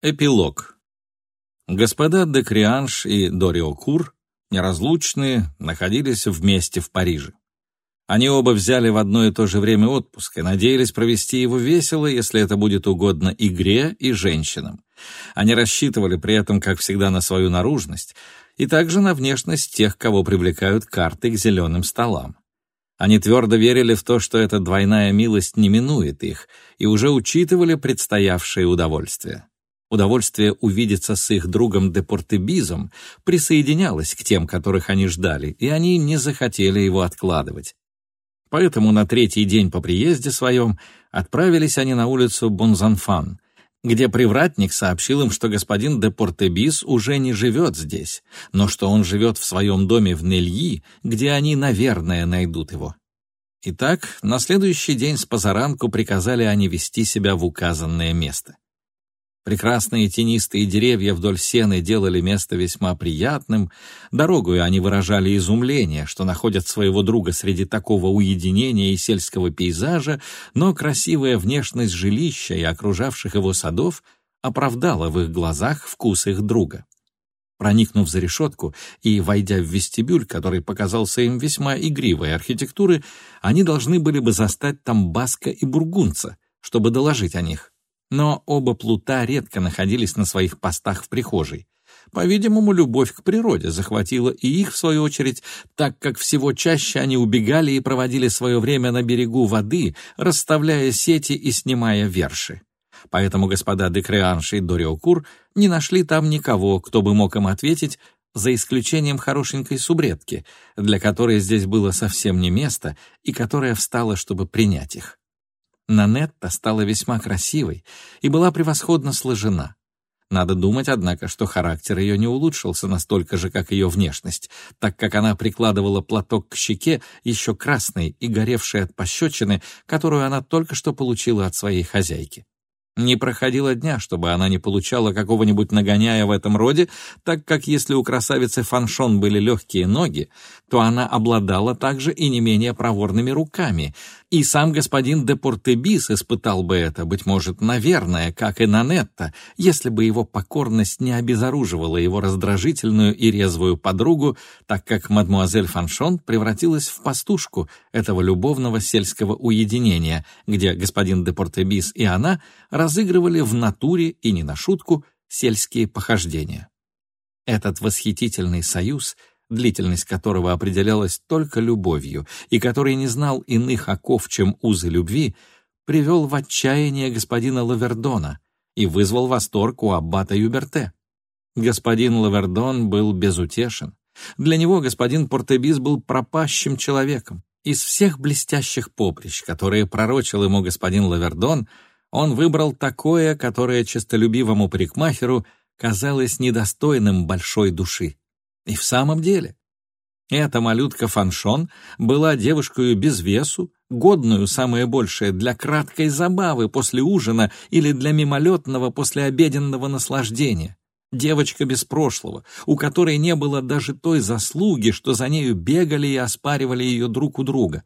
Эпилог. Господа де Крианш и Дориокур, неразлучные, находились вместе в Париже. Они оба взяли в одно и то же время отпуск и надеялись провести его весело, если это будет угодно игре и женщинам. Они рассчитывали при этом, как всегда, на свою наружность и также на внешность тех, кого привлекают карты к зеленым столам. Они твердо верили в то, что эта двойная милость не минует их, и уже учитывали предстоявшее удовольствие. Удовольствие увидеться с их другом Депортебизом присоединялось к тем, которых они ждали, и они не захотели его откладывать. Поэтому на третий день по приезде своем отправились они на улицу Бонзанфан, где привратник сообщил им, что господин де Портебис уже не живет здесь, но что он живет в своем доме в Нельи, где они, наверное, найдут его. Итак, на следующий день с позаранку приказали они вести себя в указанное место. Прекрасные тенистые деревья вдоль сены делали место весьма приятным, дорогою они выражали изумление, что находят своего друга среди такого уединения и сельского пейзажа, но красивая внешность жилища и окружавших его садов оправдала в их глазах вкус их друга. Проникнув за решетку и войдя в вестибюль, который показался им весьма игривой архитектуры, они должны были бы застать там Баска и Бургунца, чтобы доложить о них. Но оба плута редко находились на своих постах в прихожей. По-видимому, любовь к природе захватила и их, в свою очередь, так как всего чаще они убегали и проводили свое время на берегу воды, расставляя сети и снимая верши. Поэтому господа Декреанш и Дориокур не нашли там никого, кто бы мог им ответить, за исключением хорошенькой субредки, для которой здесь было совсем не место и которая встала, чтобы принять их. Нанетта стала весьма красивой и была превосходно сложена. Надо думать, однако, что характер ее не улучшился настолько же, как ее внешность, так как она прикладывала платок к щеке, еще красной и горевшей от пощечины, которую она только что получила от своей хозяйки. Не проходило дня, чтобы она не получала какого-нибудь нагоняя в этом роде, так как если у красавицы Фаншон были легкие ноги, то она обладала также и не менее проворными руками, и сам господин де Портебис испытал бы это, быть может, наверное, как и Нанетта, если бы его покорность не обезоруживала его раздражительную и резвую подругу, так как мадмуазель Фаншон превратилась в пастушку этого любовного сельского уединения, где господин де Портебис и она разыгрывали в натуре и не на шутку сельские похождения. Этот восхитительный союз, длительность которого определялась только любовью и который не знал иных оков, чем узы любви, привел в отчаяние господина Лавердона и вызвал восторг у аббата Юберте. Господин Лавердон был безутешен. Для него господин Портебис был пропащим человеком. Из всех блестящих поприщ, которые пророчил ему господин Лавердон, он выбрал такое, которое честолюбивому парикмахеру казалось недостойным большой души. И в самом деле, эта малютка Фаншон была девушкой без весу, годную самое большее для краткой забавы после ужина или для мимолетного послеобеденного наслаждения. Девочка без прошлого, у которой не было даже той заслуги, что за нею бегали и оспаривали ее друг у друга.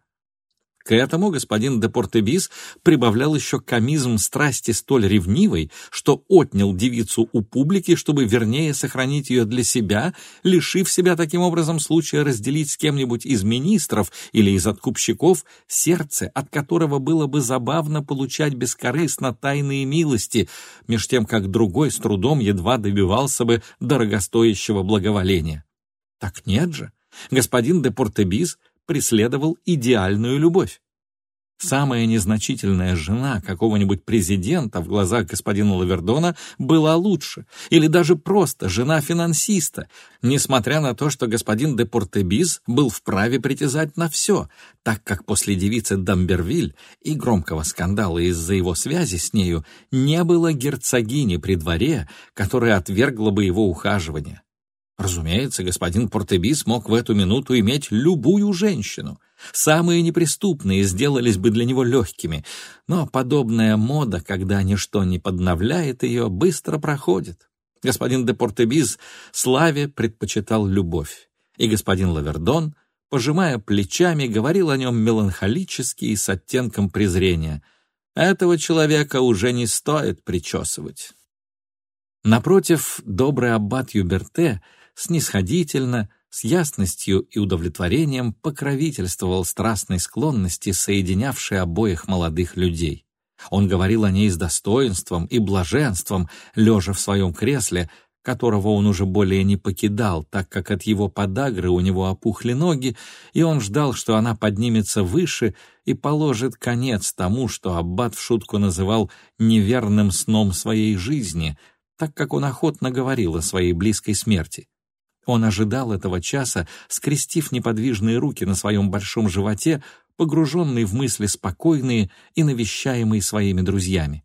К этому господин де Портебис прибавлял еще комизм страсти столь ревнивой, что отнял девицу у публики, чтобы вернее сохранить ее для себя, лишив себя таким образом случая разделить с кем-нибудь из министров или из откупщиков сердце, от которого было бы забавно получать бескорыстно тайные милости, меж тем как другой с трудом едва добивался бы дорогостоящего благоволения. Так нет же, господин де Портебис — преследовал идеальную любовь. Самая незначительная жена какого-нибудь президента в глазах господина Лавердона была лучше, или даже просто жена финансиста, несмотря на то, что господин де Портебиз был вправе притязать на все, так как после девицы Дамбервиль и громкого скандала из-за его связи с нею не было герцогини при дворе, которая отвергла бы его ухаживание. Разумеется, господин Портебис мог в эту минуту иметь любую женщину. Самые неприступные сделались бы для него легкими, но подобная мода, когда ничто не подновляет ее, быстро проходит. Господин де Портебис славе предпочитал любовь, и господин Лавердон, пожимая плечами, говорил о нем меланхолически и с оттенком презрения. Этого человека уже не стоит причесывать. Напротив, добрый аббат Юберте снисходительно, с ясностью и удовлетворением покровительствовал страстной склонности, соединявшей обоих молодых людей. Он говорил о ней с достоинством и блаженством, лежа в своем кресле, которого он уже более не покидал, так как от его подагры у него опухли ноги, и он ждал, что она поднимется выше и положит конец тому, что Аббат в шутку называл «неверным сном своей жизни», так как он охотно говорил о своей близкой смерти. Он ожидал этого часа, скрестив неподвижные руки на своем большом животе, погруженный в мысли спокойные и навещаемые своими друзьями.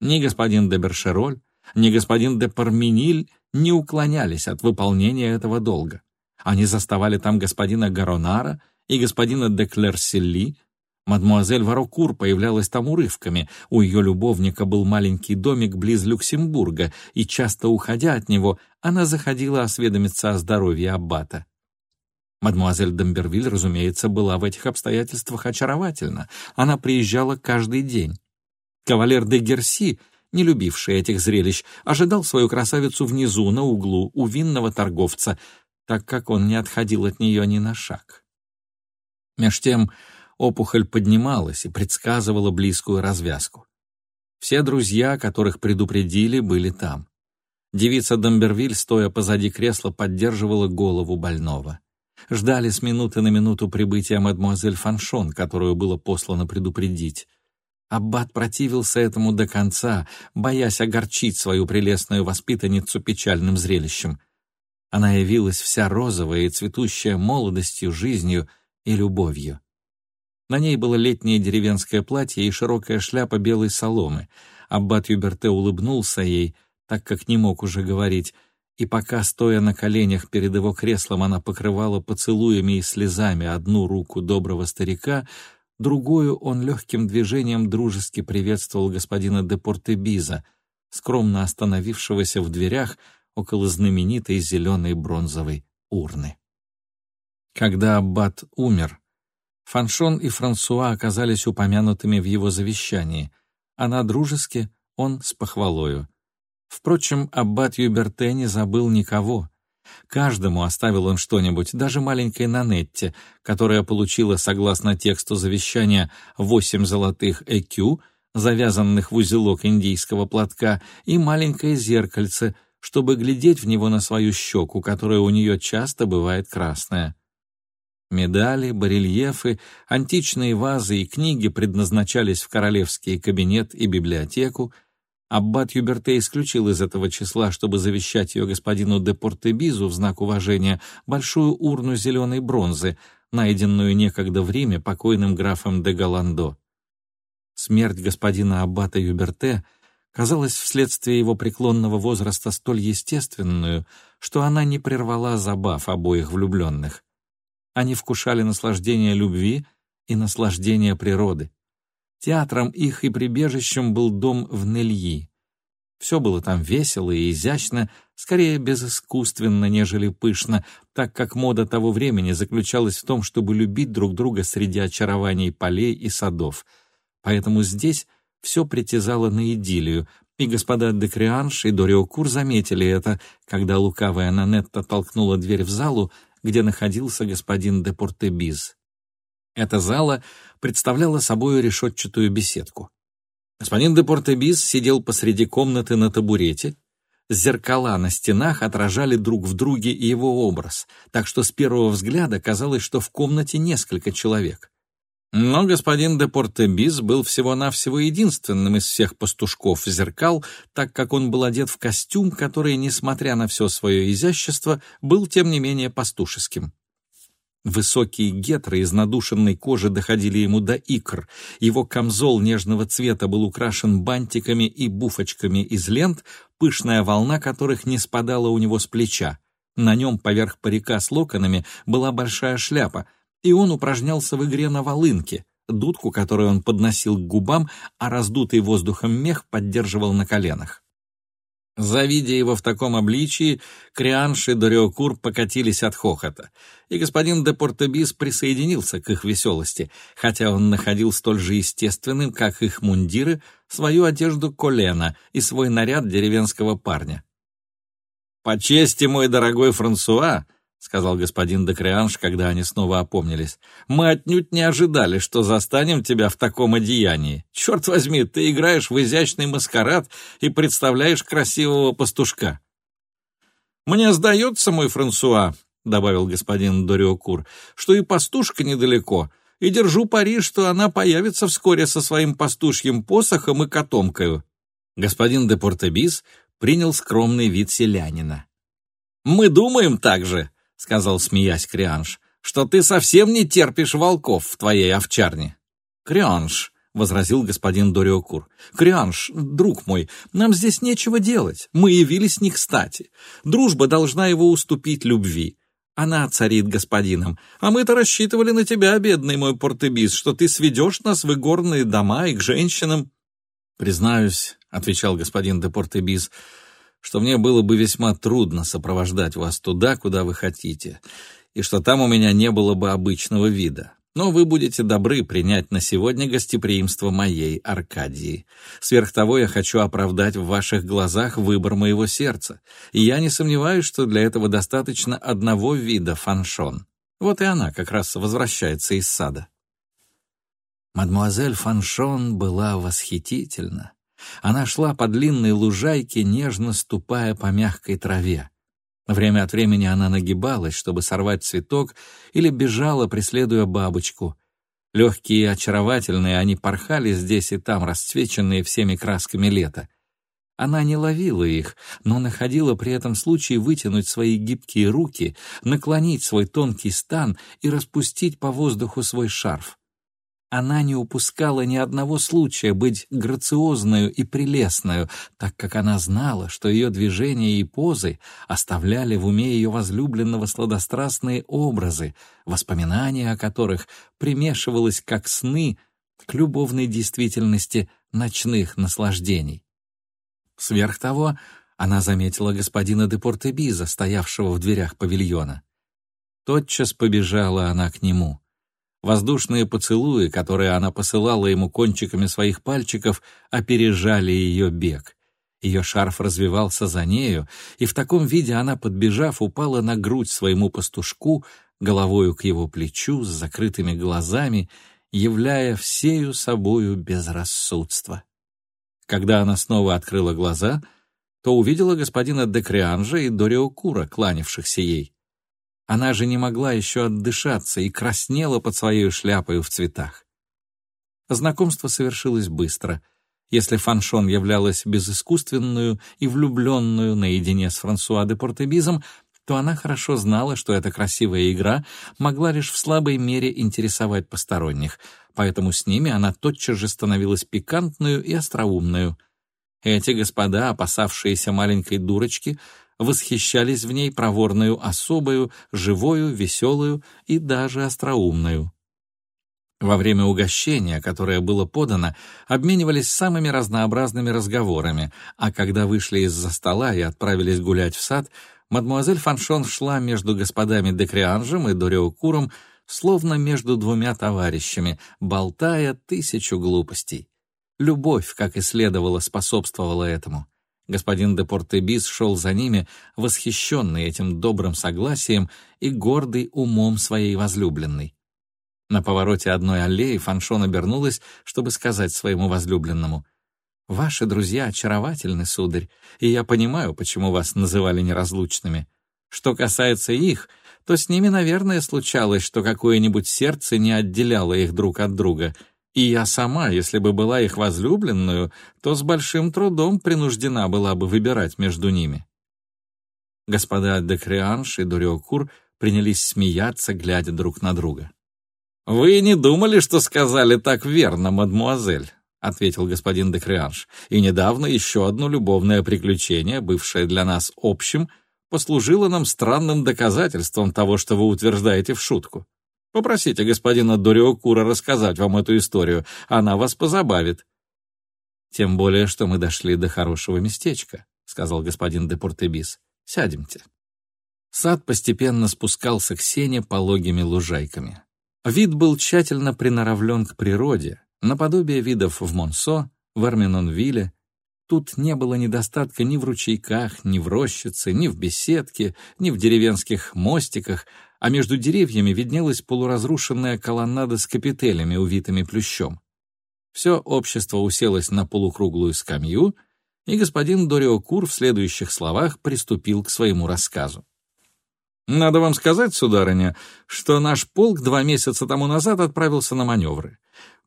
Ни господин де Бершероль, ни господин де Пармениль не уклонялись от выполнения этого долга. Они заставали там господина Гаронара и господина де Клерселли, Мадмуазель Варокур появлялась там урывками. У ее любовника был маленький домик близ Люксембурга, и, часто уходя от него, она заходила осведомиться о здоровье аббата. Мадмуазель Домбервиль, разумеется, была в этих обстоятельствах очаровательна. Она приезжала каждый день. Кавалер де Герси, не любивший этих зрелищ, ожидал свою красавицу внизу, на углу, у винного торговца, так как он не отходил от нее ни на шаг. Меж тем опухоль поднималась и предсказывала близкую развязку. Все друзья, которых предупредили, были там. Девица Домбервиль, стоя позади кресла, поддерживала голову больного. Ждали с минуты на минуту прибытия мадемуазель Фаншон, которую было послано предупредить. Аббат противился этому до конца, боясь огорчить свою прелестную воспитанницу печальным зрелищем. Она явилась вся розовая и цветущая молодостью, жизнью и любовью. На ней было летнее деревенское платье и широкая шляпа белой соломы. Аббат Юберте улыбнулся ей, так как не мог уже говорить, и пока, стоя на коленях перед его креслом, она покрывала поцелуями и слезами одну руку доброго старика, другую он легким движением дружески приветствовал господина де Портебиза, скромно остановившегося в дверях около знаменитой зеленой бронзовой урны. Когда аббат умер, Фаншон и Франсуа оказались упомянутыми в его завещании. Она дружески, он с похвалою. Впрочем, аббат Юберте не забыл никого. Каждому оставил он что-нибудь, даже маленькой Нанетте, которая получила, согласно тексту завещания, восемь золотых экю, завязанных в узелок индийского платка, и маленькое зеркальце, чтобы глядеть в него на свою щеку, которая у нее часто бывает красная. Медали, барельефы, античные вазы и книги предназначались в королевский кабинет и библиотеку. Аббат Юберте исключил из этого числа, чтобы завещать ее господину де Портебизу в знак уважения большую урну зеленой бронзы, найденную некогда в Риме покойным графом де Галандо. Смерть господина Аббата Юберте казалась вследствие его преклонного возраста столь естественную, что она не прервала забав обоих влюбленных. Они вкушали наслаждение любви и наслаждение природы. Театром их и прибежищем был дом в Нельи. Все было там весело и изящно, скорее безыскусственно, нежели пышно, так как мода того времени заключалась в том, чтобы любить друг друга среди очарований полей и садов. Поэтому здесь все притязало на идиллию, и господа Декрианш и Дориокур заметили это, когда лукавая Нанетта толкнула дверь в залу, где находился господин де Портебиз. Эта зала представляла собой решетчатую беседку. Господин де Портебиз сидел посреди комнаты на табурете, Зеркала на стенах отражали друг в друге его образ, так что с первого взгляда казалось, что в комнате несколько человек. Но господин де Портебис был всего-навсего единственным из всех пастушков зеркал, так как он был одет в костюм, который, несмотря на все свое изящество, был, тем не менее, пастушеским. Высокие гетры из надушенной кожи доходили ему до икр, его камзол нежного цвета был украшен бантиками и буфочками из лент, пышная волна которых не спадала у него с плеча. На нем поверх парика с локонами была большая шляпа, и он упражнялся в игре на волынке, дудку, которую он подносил к губам, а раздутый воздухом мех поддерживал на коленах. Завидя его в таком обличии, Крианш и Дориокур покатились от хохота, и господин де Портебис присоединился к их веселости, хотя он находил столь же естественным, как их мундиры, свою одежду колена и свой наряд деревенского парня. «По чести, мой дорогой Франсуа», — сказал господин де Крианш, когда они снова опомнились. «Мы отнюдь не ожидали, что застанем тебя в таком одеянии. Черт возьми, ты играешь в изящный маскарад и представляешь красивого пастушка». «Мне сдается, мой Франсуа», — добавил господин Дориокур, «что и пастушка недалеко, и держу пари, что она появится вскоре со своим пастушьим посохом и котомкою». Господин де Портебис принял скромный вид селянина. «Мы думаем так же», — сказал, смеясь Крианш, — что ты совсем не терпишь волков в твоей овчарне. Крианш, — возразил господин Дориокур. «Крианш, друг мой, нам здесь нечего делать. Мы явились не кстати. Дружба должна его уступить любви. Она царит господином. А мы-то рассчитывали на тебя, бедный мой портебис, что ты сведешь нас в игорные дома и к женщинам». «Признаюсь», — отвечал господин де Портебис, — что мне было бы весьма трудно сопровождать вас туда, куда вы хотите, и что там у меня не было бы обычного вида. Но вы будете добры принять на сегодня гостеприимство моей Аркадии. Сверх того, я хочу оправдать в ваших глазах выбор моего сердца, и я не сомневаюсь, что для этого достаточно одного вида фаншон. Вот и она как раз возвращается из сада. Мадмуазель Фаншон была восхитительна. Она шла по длинной лужайке, нежно ступая по мягкой траве. Время от времени она нагибалась, чтобы сорвать цветок, или бежала, преследуя бабочку. Легкие и очаровательные, они порхали здесь и там, расцвеченные всеми красками лета. Она не ловила их, но находила при этом случай вытянуть свои гибкие руки, наклонить свой тонкий стан и распустить по воздуху свой шарф. Она не упускала ни одного случая быть грациозную и прелестную, так как она знала, что ее движения и позы оставляли в уме ее возлюбленного сладострастные образы, воспоминания о которых примешивалось как сны к любовной действительности ночных наслаждений. Сверх того, она заметила господина де Портебиза, стоявшего в дверях павильона. Тотчас побежала она к нему — Воздушные поцелуи, которые она посылала ему кончиками своих пальчиков, опережали ее бег. Ее шарф развивался за нею, и в таком виде она, подбежав, упала на грудь своему пастушку, головою к его плечу, с закрытыми глазами, являя всею собою безрассудство. Когда она снова открыла глаза, то увидела господина Декрианжа и Дориокура, кланявшихся ей. Она же не могла еще отдышаться и краснела под своей шляпой в цветах. Знакомство совершилось быстро. Если Фаншон являлась безыскусственную и влюбленную наедине с Франсуа де Портебизом, то она хорошо знала, что эта красивая игра могла лишь в слабой мере интересовать посторонних, поэтому с ними она тотчас же становилась пикантную и остроумную. Эти господа, опасавшиеся маленькой дурочки, восхищались в ней проворную особою, живою, веселую и даже остроумную. Во время угощения, которое было подано, обменивались самыми разнообразными разговорами, а когда вышли из-за стола и отправились гулять в сад, мадмуазель Фаншон шла между господами Декрианжем и Дориокуром, словно между двумя товарищами, болтая тысячу глупостей. Любовь, как и следовало, способствовала этому. Господин де Портебис шел за ними, восхищенный этим добрым согласием и гордый умом своей возлюбленной. На повороте одной аллеи Фаншон обернулась, чтобы сказать своему возлюбленному, «Ваши друзья очаровательны, сударь, и я понимаю, почему вас называли неразлучными. Что касается их, то с ними, наверное, случалось, что какое-нибудь сердце не отделяло их друг от друга — и я сама, если бы была их возлюбленную, то с большим трудом принуждена была бы выбирать между ними. Господа Декрианш и Дуриокур принялись смеяться, глядя друг на друга. «Вы не думали, что сказали так верно, мадмуазель?» — ответил господин Декрианш. «И недавно еще одно любовное приключение, бывшее для нас общим, послужило нам странным доказательством того, что вы утверждаете в шутку. Попросите господина Дориокура рассказать вам эту историю, она вас позабавит. Тем более, что мы дошли до хорошего местечка, сказал господин де Портебис. «Сядемте». Сад постепенно спускался к сене пологими лужайками. Вид был тщательно приноровлен к природе, наподобие видов в Монсо, в Арменонвилле. Тут не было недостатка ни в ручейках, ни в рощице, ни в беседке, ни в деревенских мостиках, а между деревьями виднелась полуразрушенная колоннада с капителями, увитыми плющом. Все общество уселось на полукруглую скамью, и господин Дорио Кур в следующих словах приступил к своему рассказу. «Надо вам сказать, сударыня, что наш полк два месяца тому назад отправился на маневры.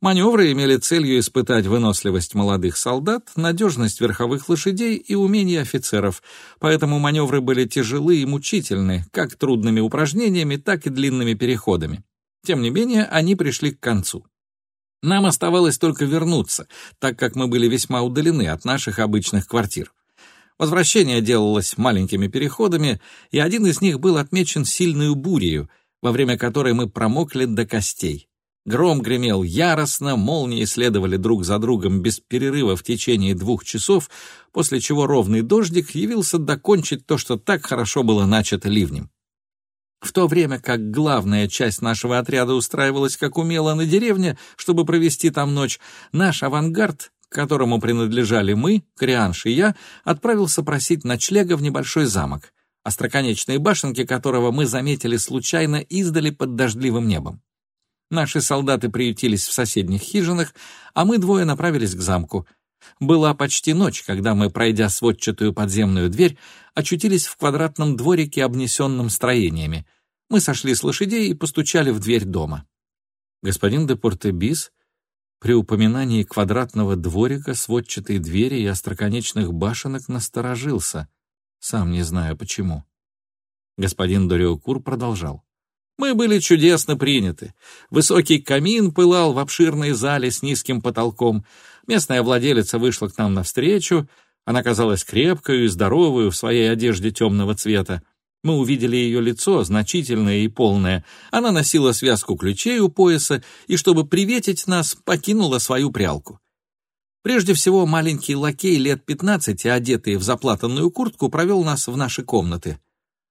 Маневры имели целью испытать выносливость молодых солдат, надежность верховых лошадей и умение офицеров, поэтому маневры были тяжелы и мучительны, как трудными упражнениями, так и длинными переходами. Тем не менее, они пришли к концу. Нам оставалось только вернуться, так как мы были весьма удалены от наших обычных квартир. Возвращение делалось маленькими переходами, и один из них был отмечен сильной бурею, во время которой мы промокли до костей. Гром гремел яростно, молнии следовали друг за другом без перерыва в течение двух часов, после чего ровный дождик явился докончить то, что так хорошо было начато ливнем. В то время как главная часть нашего отряда устраивалась как умело на деревне, чтобы провести там ночь, наш авангард, которому принадлежали мы, Крианш и я, отправился просить ночлега в небольшой замок, остроконечные башенки которого мы заметили случайно издали под дождливым небом. Наши солдаты приютились в соседних хижинах, а мы двое направились к замку. Была почти ночь, когда мы, пройдя сводчатую подземную дверь, очутились в квадратном дворике, обнесенном строениями. Мы сошли с лошадей и постучали в дверь дома. Господин де Портебис при упоминании квадратного дворика, сводчатой двери и остроконечных башенок насторожился, сам не знаю почему. Господин Дориокур продолжал. Мы были чудесно приняты. Высокий камин пылал в обширной зале с низким потолком. Местная владелица вышла к нам навстречу. Она казалась крепкою и здоровую в своей одежде темного цвета. Мы увидели ее лицо, значительное и полное. Она носила связку ключей у пояса и, чтобы приветить нас, покинула свою прялку. Прежде всего, маленький лакей лет пятнадцати, одетый в заплатанную куртку, провел нас в наши комнаты.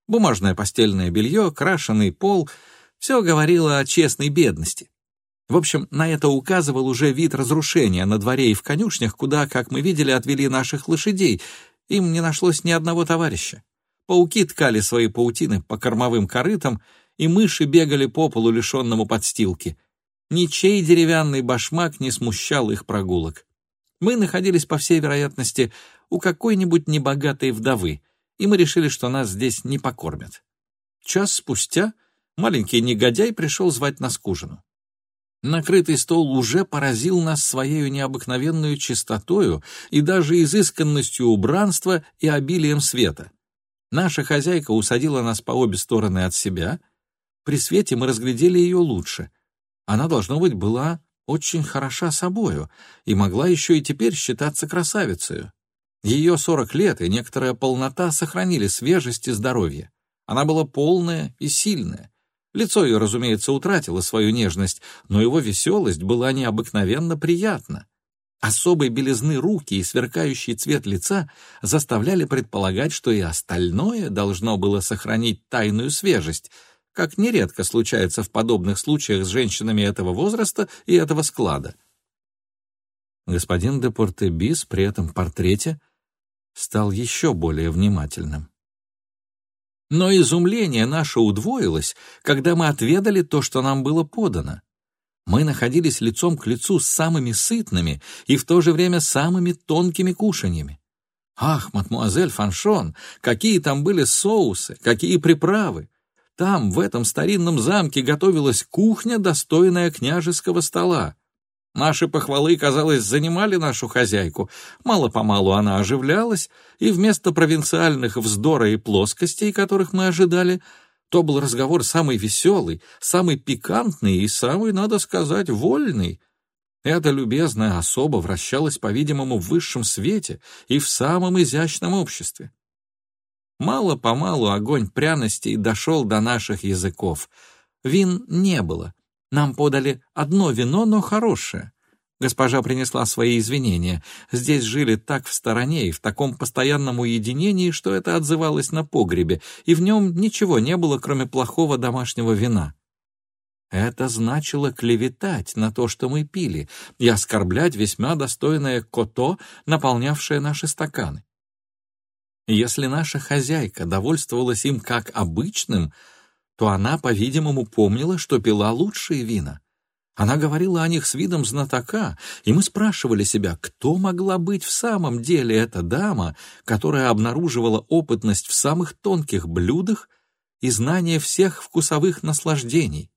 Бумажное постельное белье, крашеный пол — все говорило о честной бедности. В общем, на это указывал уже вид разрушения на дворе и в конюшнях, куда, как мы видели, отвели наших лошадей. Им не нашлось ни одного товарища. Пауки ткали свои паутины по кормовым корытам, и мыши бегали по полу, лишенному подстилки. Ничей деревянный башмак не смущал их прогулок. Мы находились, по всей вероятности, у какой-нибудь небогатой вдовы, и мы решили, что нас здесь не покормят. Час спустя маленький негодяй пришел звать нас к ужину. Накрытый стол уже поразил нас своей необыкновенную чистотою и даже изысканностью убранства и обилием света. Наша хозяйка усадила нас по обе стороны от себя. При свете мы разглядели ее лучше. Она, должно быть, была очень хороша собою и могла еще и теперь считаться красавицей. Ее 40 лет и некоторая полнота сохранили свежесть и здоровье. Она была полная и сильная. Лицо ее, разумеется, утратило свою нежность, но его веселость была необыкновенно приятна. Особой белизны руки и сверкающий цвет лица заставляли предполагать, что и остальное должно было сохранить тайную свежесть, как нередко случается в подобных случаях с женщинами этого возраста и этого склада. Господин де Портебис при этом портрете стал еще более внимательным. Но изумление наше удвоилось, когда мы отведали то, что нам было подано. Мы находились лицом к лицу с самыми сытными и в то же время самыми тонкими кушаньями. Ах, мадмуазель Фаншон, какие там были соусы, какие приправы! Там, в этом старинном замке, готовилась кухня, достойная княжеского стола. Наши похвалы, казалось, занимали нашу хозяйку. Мало-помалу она оживлялась, и вместо провинциальных вздора и плоскостей, которых мы ожидали, то был разговор самый веселый, самый пикантный и самый, надо сказать, вольный. Эта любезная особа вращалась, по-видимому, в высшем свете и в самом изящном обществе. Мало-помалу огонь пряностей дошел до наших языков. Вин не было, нам подали одно вино, но хорошее. Госпожа принесла свои извинения. Здесь жили так в стороне и в таком постоянном уединении, что это отзывалось на погребе, и в нем ничего не было, кроме плохого домашнего вина. Это значило клеветать на то, что мы пили, и оскорблять весьма достойное кото, наполнявшее наши стаканы. Если наша хозяйка довольствовалась им как обычным, то она, по-видимому, помнила, что пила лучшие вина. Она говорила о них с видом знатока, и мы спрашивали себя, кто могла быть в самом деле эта дама, которая обнаруживала опытность в самых тонких блюдах и знание всех вкусовых наслаждений.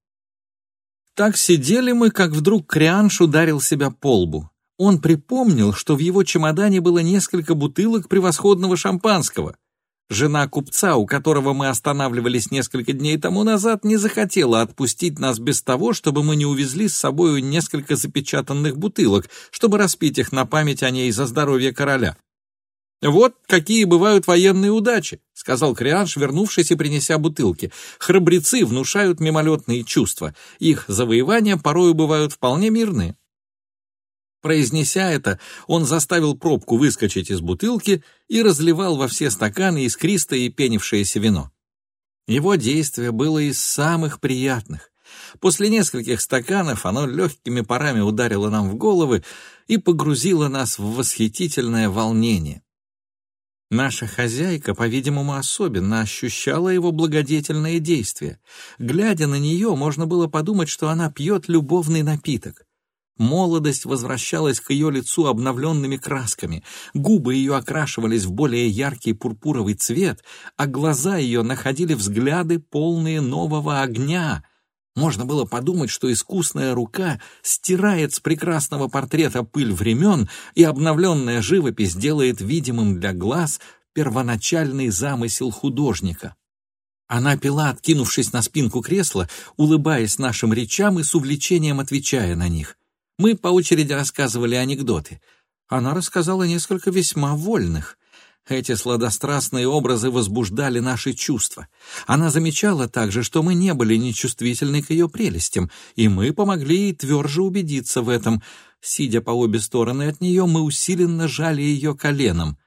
Так сидели мы, как вдруг Крианш ударил себя по лбу. Он припомнил, что в его чемодане было несколько бутылок превосходного шампанского. Жена купца, у которого мы останавливались несколько дней тому назад, не захотела отпустить нас без того, чтобы мы не увезли с собою несколько запечатанных бутылок, чтобы распить их на память о ней за здоровье короля. «Вот какие бывают военные удачи», — сказал Крианш, вернувшись и принеся бутылки. «Храбрецы внушают мимолетные чувства. Их завоевания порою бывают вполне мирные». Произнеся это, он заставил пробку выскочить из бутылки и разливал во все стаканы искристое и пенившееся вино. Его действие было из самых приятных. После нескольких стаканов оно легкими парами ударило нам в головы и погрузило нас в восхитительное волнение. Наша хозяйка, по-видимому, особенно ощущала его благодетельное действие. Глядя на нее, можно было подумать, что она пьет любовный напиток. Молодость возвращалась к ее лицу обновленными красками, губы ее окрашивались в более яркий пурпуровый цвет, а глаза ее находили взгляды, полные нового огня. Можно было подумать, что искусная рука стирает с прекрасного портрета пыль времен, и обновленная живопись делает видимым для глаз первоначальный замысел художника. Она пила, откинувшись на спинку кресла, улыбаясь нашим речам и с увлечением отвечая на них. Мы по очереди рассказывали анекдоты. Она рассказала несколько весьма вольных. Эти сладострастные образы возбуждали наши чувства. Она замечала также, что мы не были нечувствительны к ее прелестям, и мы помогли ей тверже убедиться в этом. Сидя по обе стороны от нее, мы усиленно жали ее коленом.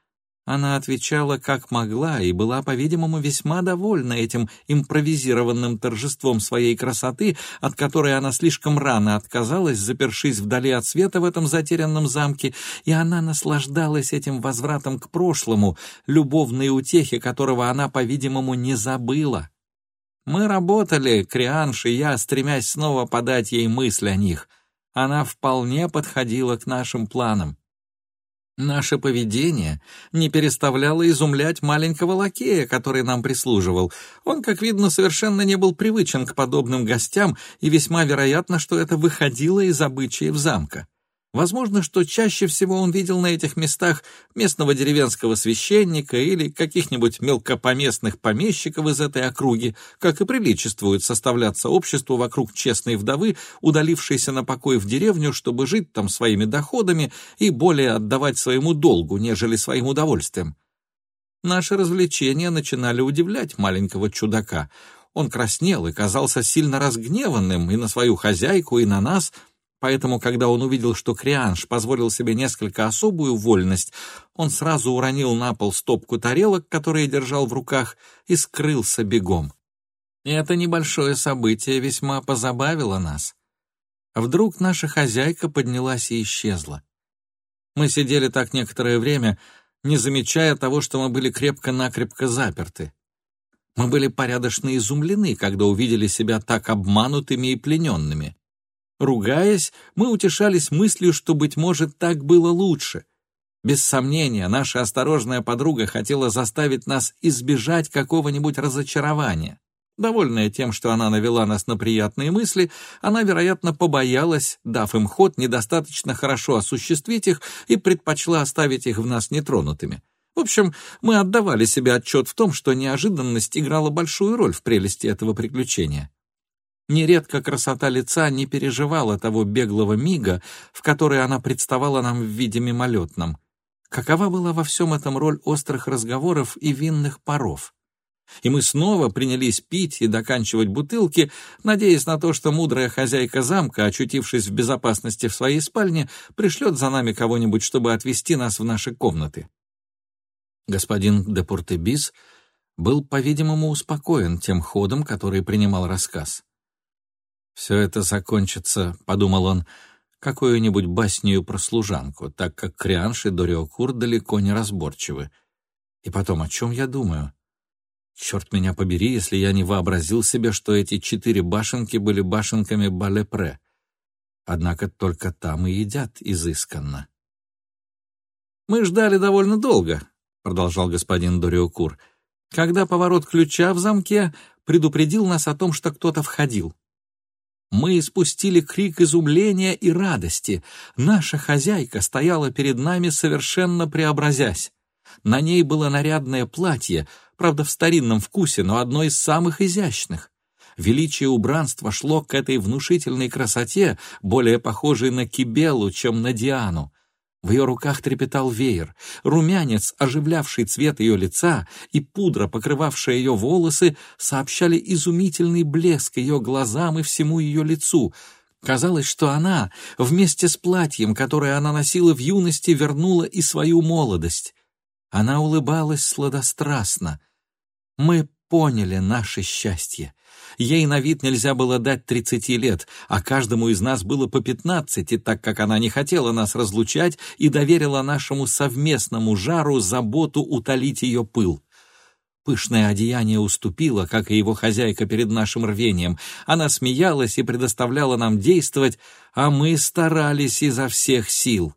Она отвечала как могла и была, по-видимому, весьма довольна этим импровизированным торжеством своей красоты, от которой она слишком рано отказалась, запершись вдали от света в этом затерянном замке, и она наслаждалась этим возвратом к прошлому, любовной утехи которого она, по-видимому, не забыла. Мы работали, Крианш и я, стремясь снова подать ей мысль о них. Она вполне подходила к нашим планам. Наше поведение не переставляло изумлять маленького лакея, который нам прислуживал. Он, как видно, совершенно не был привычен к подобным гостям, и весьма вероятно, что это выходило из обычаев замка. Возможно, что чаще всего он видел на этих местах местного деревенского священника или каких-нибудь мелкопоместных помещиков из этой округи, как и приличествует составляться обществу вокруг честной вдовы, удалившейся на покой в деревню, чтобы жить там своими доходами и более отдавать своему долгу, нежели своим удовольствием. Наши развлечения начинали удивлять маленького чудака. Он краснел и казался сильно разгневанным и на свою хозяйку, и на нас — Поэтому, когда он увидел, что Крианш позволил себе несколько особую вольность, он сразу уронил на пол стопку тарелок, которые держал в руках, и скрылся бегом. И это небольшое событие весьма позабавило нас. Вдруг наша хозяйка поднялась и исчезла. Мы сидели так некоторое время, не замечая того, что мы были крепко-накрепко заперты. Мы были порядочно изумлены, когда увидели себя так обманутыми и плененными. Ругаясь, мы утешались мыслью, что, быть может, так было лучше. Без сомнения, наша осторожная подруга хотела заставить нас избежать какого-нибудь разочарования. Довольная тем, что она навела нас на приятные мысли, она, вероятно, побоялась, дав им ход, недостаточно хорошо осуществить их и предпочла оставить их в нас нетронутыми. В общем, мы отдавали себе отчет в том, что неожиданность играла большую роль в прелести этого приключения. Нередко красота лица не переживала того беглого мига, в который она представала нам в виде мимолетном. Какова была во всем этом роль острых разговоров и винных паров? И мы снова принялись пить и доканчивать бутылки, надеясь на то, что мудрая хозяйка замка, очутившись в безопасности в своей спальне, пришлет за нами кого-нибудь, чтобы отвезти нас в наши комнаты. Господин де Портебис был, по-видимому, успокоен тем ходом, который принимал рассказ. «Все это закончится», — подумал он, — «какую-нибудь басню про служанку, так как Крианш и Дориокур далеко не разборчивы. И потом, о чем я думаю? Черт меня побери, если я не вообразил себе, что эти четыре башенки были башенками Балепре. Однако только там и едят изысканно». «Мы ждали довольно долго», — продолжал господин Дориокур, — «когда поворот ключа в замке предупредил нас о том, что кто-то входил. Мы испустили крик изумления и радости. Наша хозяйка стояла перед нами, совершенно преобразясь. На ней было нарядное платье, правда, в старинном вкусе, но одно из самых изящных. Величие убранства шло к этой внушительной красоте, более похожей на Кибелу, чем на Диану. В ее руках трепетал веер. Румянец, оживлявший цвет ее лица, и пудра, покрывавшая ее волосы, сообщали изумительный блеск ее глазам и всему ее лицу. Казалось, что она, вместе с платьем, которое она носила в юности, вернула и свою молодость. Она улыбалась сладострастно. Мы поняли наше счастье. Ей на вид нельзя было дать тридцати лет, а каждому из нас было по пятнадцати, так как она не хотела нас разлучать и доверила нашему совместному жару заботу утолить ее пыл. Пышное одеяние уступило, как и его хозяйка перед нашим рвением. Она смеялась и предоставляла нам действовать, а мы старались изо всех сил.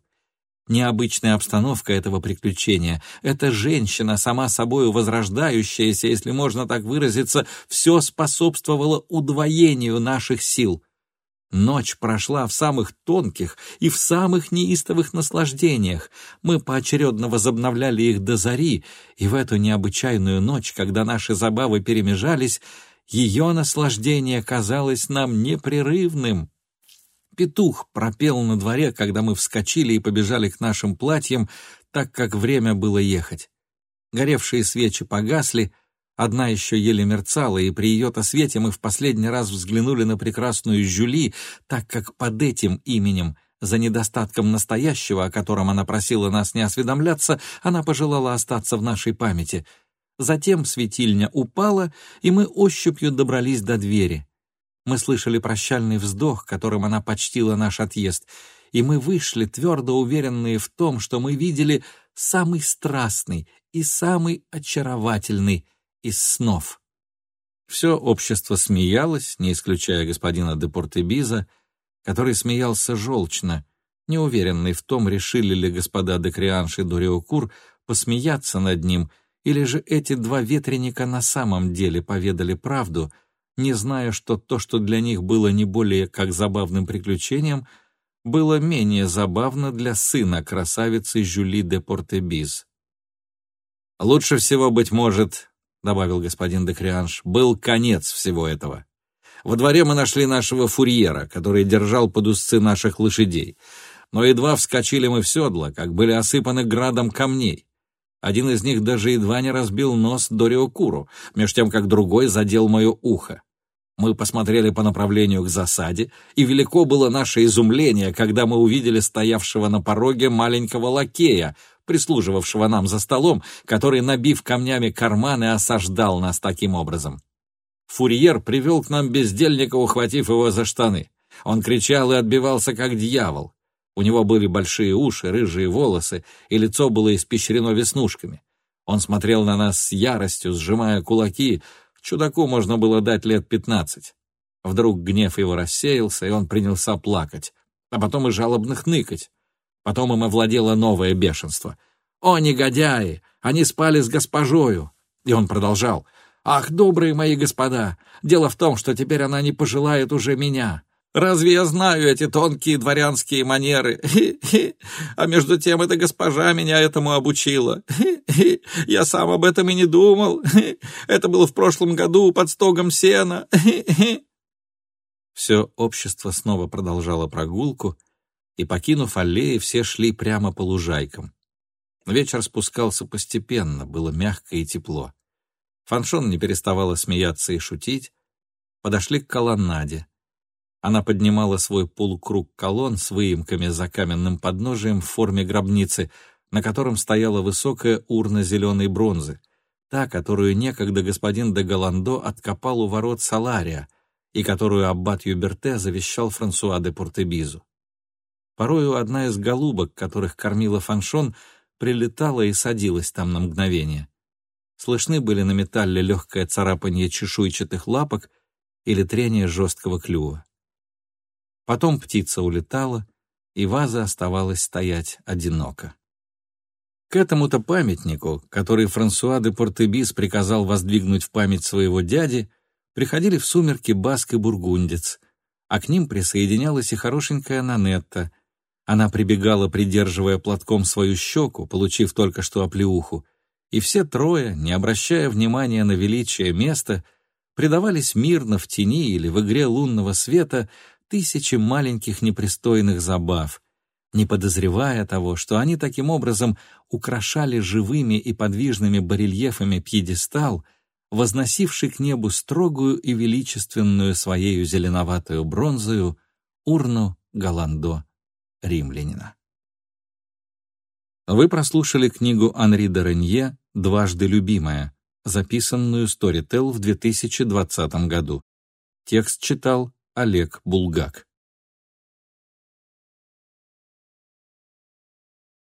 Необычная обстановка этого приключения, эта женщина, сама собою возрождающаяся, если можно так выразиться, все способствовало удвоению наших сил. Ночь прошла в самых тонких и в самых неистовых наслаждениях. Мы поочередно возобновляли их до зари, и в эту необычайную ночь, когда наши забавы перемежались, ее наслаждение казалось нам непрерывным. Петух пропел на дворе, когда мы вскочили и побежали к нашим платьям, так как время было ехать. Горевшие свечи погасли, одна еще еле мерцала, и при ее-то свете мы в последний раз взглянули на прекрасную Жюли, так как под этим именем, за недостатком настоящего, о котором она просила нас не осведомляться, она пожелала остаться в нашей памяти. Затем светильня упала, и мы ощупью добрались до двери. Мы слышали прощальный вздох, которым она почтила наш отъезд, и мы вышли, твердо уверенные в том, что мы видели самый страстный и самый очаровательный из снов. Все общество смеялось, не исключая господина де Портебиза, который смеялся желчно, неуверенный в том, решили ли господа де Крианш и Дориокур посмеяться над ним, или же эти два ветреника на самом деле поведали правду — не зная, что то, что для них было не более как забавным приключением, было менее забавно для сына красавицы Жюли де Портебиз. «Лучше всего, быть может, — добавил господин де Крианш, — был конец всего этого. Во дворе мы нашли нашего фурьера, который держал под узцы наших лошадей. Но едва вскочили мы в седло, как были осыпаны градом камней. Один из них даже едва не разбил нос Дориокуру, меж тем, как другой задел мое ухо. Мы посмотрели по направлению к засаде, и велико было наше изумление, когда мы увидели стоявшего на пороге маленького лакея, прислуживавшего нам за столом, который, набив камнями карманы, осаждал нас таким образом. Фурьер привел к нам бездельника, ухватив его за штаны. Он кричал и отбивался, как дьявол. У него были большие уши, рыжие волосы, и лицо было испещрено веснушками. Он смотрел на нас с яростью, сжимая кулаки, Чудаку можно было дать лет пятнадцать. Вдруг гнев его рассеялся, и он принялся плакать, а потом и жалобно хныкать. Потом им овладело новое бешенство. «О, негодяи! Они спали с госпожою!» И он продолжал. «Ах, добрые мои господа! Дело в том, что теперь она не пожелает уже меня. Разве я знаю эти тонкие дворянские манеры? А между тем эта госпожа меня этому обучила. Я сам об этом и не думал. Это было в прошлом году под стогом сена. Все общество снова продолжало прогулку, и, покинув аллеи, все шли прямо по лужайкам. Вечер спускался постепенно, было мягко и тепло. Фаншон не переставала смеяться и шутить. Подошли к колоннаде. Она поднимала свой полукруг колонн с выемками за каменным подножием в форме гробницы, на котором стояла высокая урна зеленой бронзы, та, которую некогда господин де Голландо откопал у ворот Салария и которую аббат Юберте завещал Франсуа де Портебизу. Порою одна из голубок, которых кормила Фаншон, прилетала и садилась там на мгновение. Слышны были на металле легкое царапание чешуйчатых лапок или трение жесткого клюва. Потом птица улетала, и ваза оставалась стоять одиноко. К этому-то памятнику, который Франсуа де Портебис приказал воздвигнуть в память своего дяди, приходили в сумерки баск и бургундец, а к ним присоединялась и хорошенькая Нанетта, она прибегала, придерживая платком свою щеку, получив только что оплеуху, и все трое, не обращая внимания на величие места, предавались мирно в тени или в игре лунного света тысячи маленьких непристойных забав, не подозревая того, что они таким образом украшали живыми и подвижными барельефами пьедестал, возносивший к небу строгую и величественную своею зеленоватую бронзою урну Галандо римлянина. Вы прослушали книгу Анри де «Дважды любимая», записанную Storytel в 2020 году. Текст читал Олег Булгак.